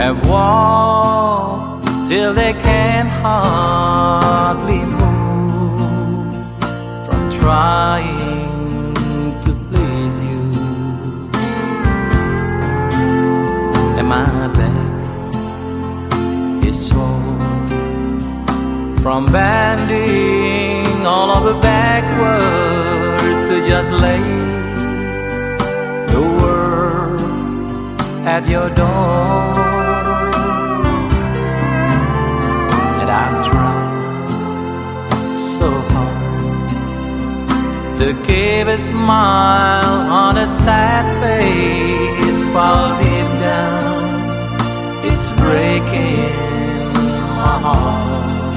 have walked till they can hardly move from trying to please you. And my back is sore from bending all over backward to just lay the world at your door. So hard to keep a smile on a sad face while deep down it's breaking my heart.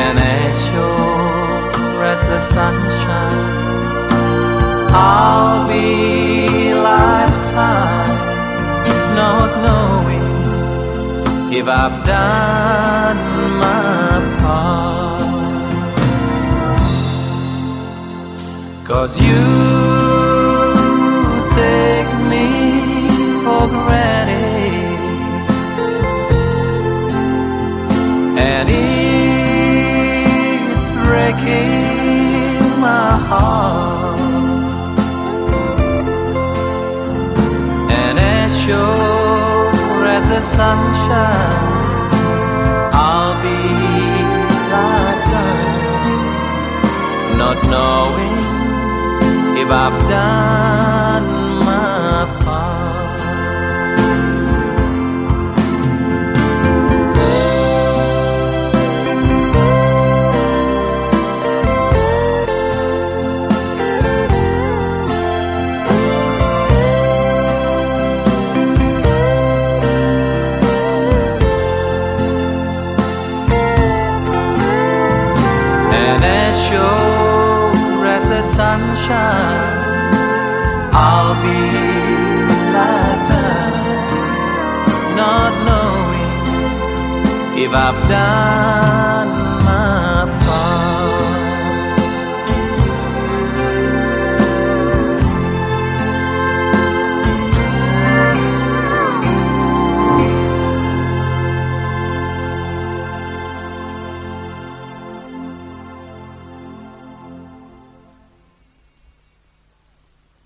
And as sure as the sun shines, I'll be lifetime not knowing if I've done Cause you take me for granted. And it's breaking my heart. And as sure as the sunshine, I'll be I've done sun shines, I'll be lifetime not knowing if I've done